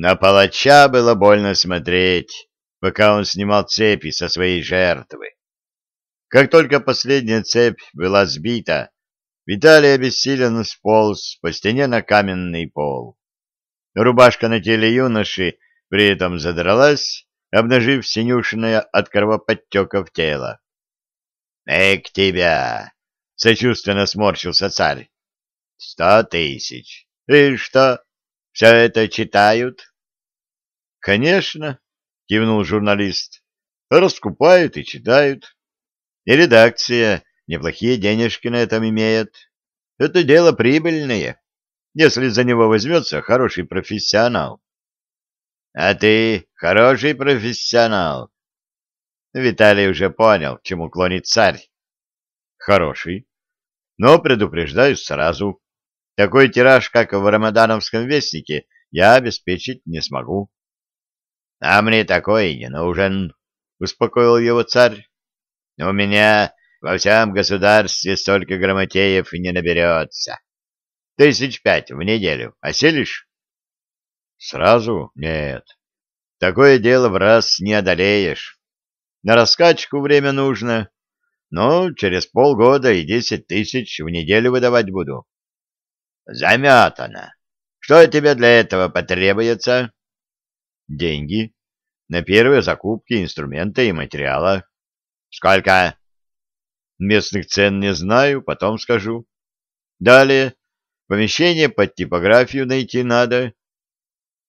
На палача было больно смотреть, пока он снимал цепи со своей жертвы. Как только последняя цепь была сбита, Виталий обессиленно сполз по стене на каменный пол. Рубашка на теле юноши при этом задралась, обнажив синюшное от кровоподтеков тело. «Эк тебя!» — сочувственно сморщился царь. «Сто тысяч! И что, все это читают?» «Конечно!» — кивнул журналист. «Раскупают и читают. И редакция неплохие денежки на этом имеет. Это дело прибыльное, если за него возьмется хороший профессионал». «А ты хороший профессионал?» Виталий уже понял, к чему клонит царь. Хороший. Но предупреждаю сразу. Такой тираж, как в Рамадановском вестнике, я обеспечить не смогу. — А мне такой не нужен, — успокоил его царь. — У меня во всем государстве столько грамотеев не наберется. Тысяч пять в неделю. Оселишь? — Сразу? Нет. Такое дело в раз не одолеешь. На раскачку время нужно, но через полгода и десять тысяч в неделю выдавать буду. Заметано. Что тебе для этого потребуется? Деньги. На первые закупки инструмента и материала. Сколько? Местных цен не знаю, потом скажу. Далее. Помещение под типографию найти надо.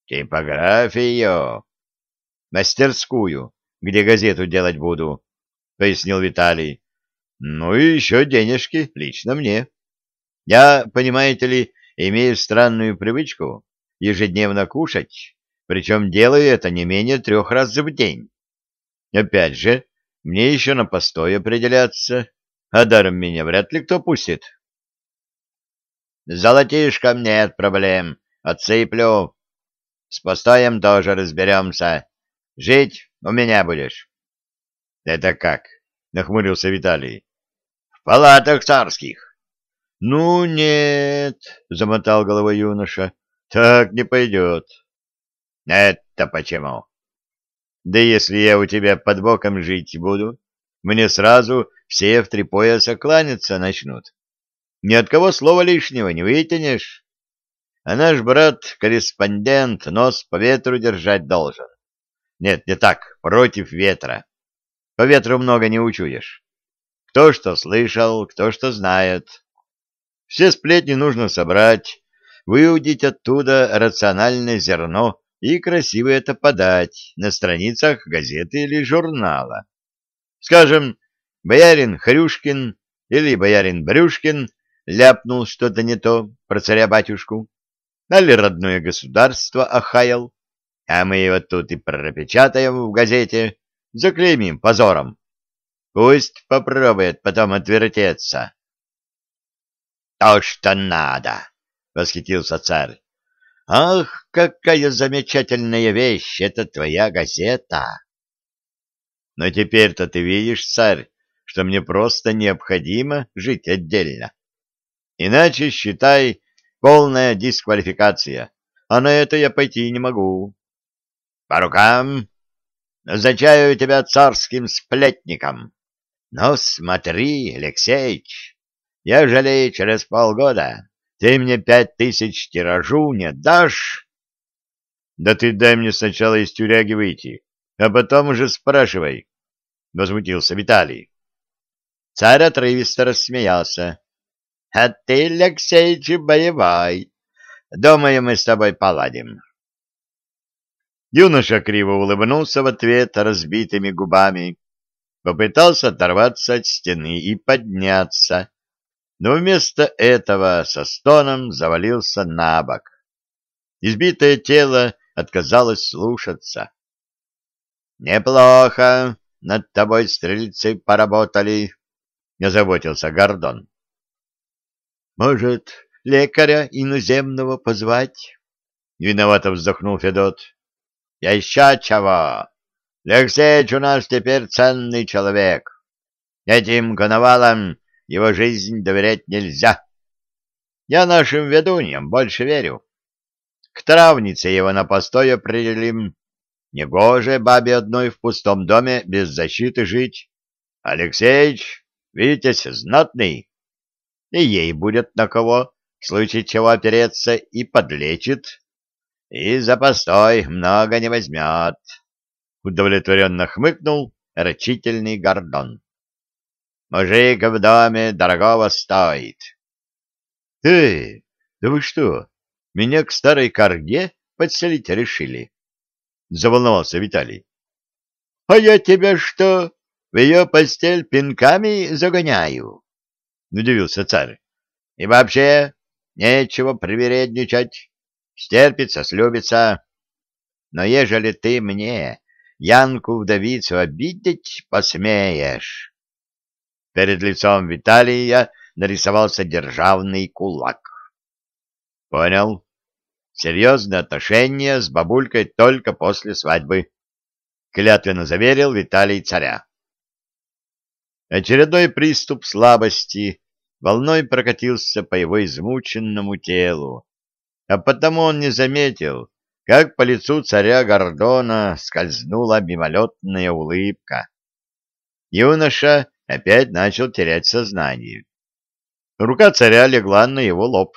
Типографию? Мастерскую где газету делать буду, — пояснил Виталий. — Ну и еще денежки лично мне. Я, понимаете ли, имею странную привычку ежедневно кушать, причем делаю это не менее трех раз в день. Опять же, мне еще на постой определяться, а даром меня вряд ли кто пустит. — Золотишком нет проблем, отсыплю. С постоем тоже разберемся. Жить у меня будешь. — Это как? — нахмурился Виталий. — В палатах царских. — Ну, нет, — замотал головой юноша, — так не пойдет. — Это почему? — Да если я у тебя под боком жить буду, мне сразу все в три пояса кланяться начнут. Ни от кого слова лишнего не вытянешь. А наш брат-корреспондент нос по ветру держать должен. Нет, не так, против ветра. По ветру много не учуешь. Кто что слышал, кто что знает. Все сплетни нужно собрать, выудить оттуда рациональное зерно и красиво это подать на страницах газеты или журнала. Скажем, боярин Хрюшкин или боярин Брюшкин ляпнул что-то не то про царя-батюшку, или родное государство охаял, а мы его тут и пропечатаем в газете, заклеймим позором. Пусть попробует потом отвертеться. — То, что надо! — восхитился царь. — Ах, какая замечательная вещь это твоя газета! Но теперь-то ты видишь, царь, что мне просто необходимо жить отдельно. Иначе, считай, полная дисквалификация, а на это я пойти не могу. По рукам. Назначаю тебя царским сплетником. Но смотри, Алексеич, ежели через полгода ты мне пять тысяч тиражу не дашь... Да ты дай мне сначала из тюряги выйти, а потом уже спрашивай, — возмутился Виталий. Царь отрывисто рассмеялся. — А ты, Алексеич, боевой. Думаю, мы с тобой поладим. Юноша криво улыбнулся в ответ разбитыми губами, попытался оторваться от стены и подняться, но вместо этого со стоном завалился на бок. Избитое тело отказалось слушаться. — Неплохо, над тобой стрельцы поработали, — не заботился Гордон. — Может, лекаря иноземного позвать? — виновато вздохнул Федот. Еще чего. Алексеич у нас теперь ценный человек. Этим коновалам его жизнь доверять нельзя. Я нашим ведуньям больше верю. к травнице его на постой определим. Негоже бабе одной в пустом доме без защиты жить. Алексеич, Витязь знатный, и ей будет на кого, в случае чего опереться, и подлечит, и за постой много не возьмет. Удовлетворенно хмыкнул рачительный Гордон. Мужик в доме дорогого стоит. — Эй, да вы что, меня к старой корге подселить решили? — заволновался Виталий. — А я тебя что, в ее постель пинками загоняю? — удивился царь. — И вообще, нечего привередничать, стерпится, слюбится. Но ежели ты мне, Янку-вдовицу, обидеть посмеешь... Перед лицом Виталия нарисовался державный кулак. — Понял. Серьезное отношение с бабулькой только после свадьбы. Клятвенно заверил Виталий царя. Очередной приступ слабости волной прокатился по его измученному телу, а потому он не заметил, как по лицу царя Гордона скользнула мимолетная улыбка. Юноша опять начал терять сознание. Рука царя легла на его лоб.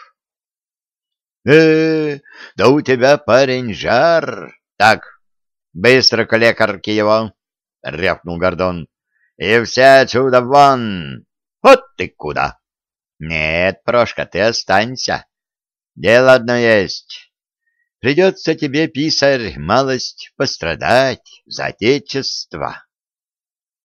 э, -э да у тебя, парень, жар! Так, быстро к лекарке его! — рявкнул Гордон. — И все отсюда вон! Вот ты куда! Нет, Прошка, ты останься. Дело одно есть. Придется тебе, писарь, малость пострадать за отечество.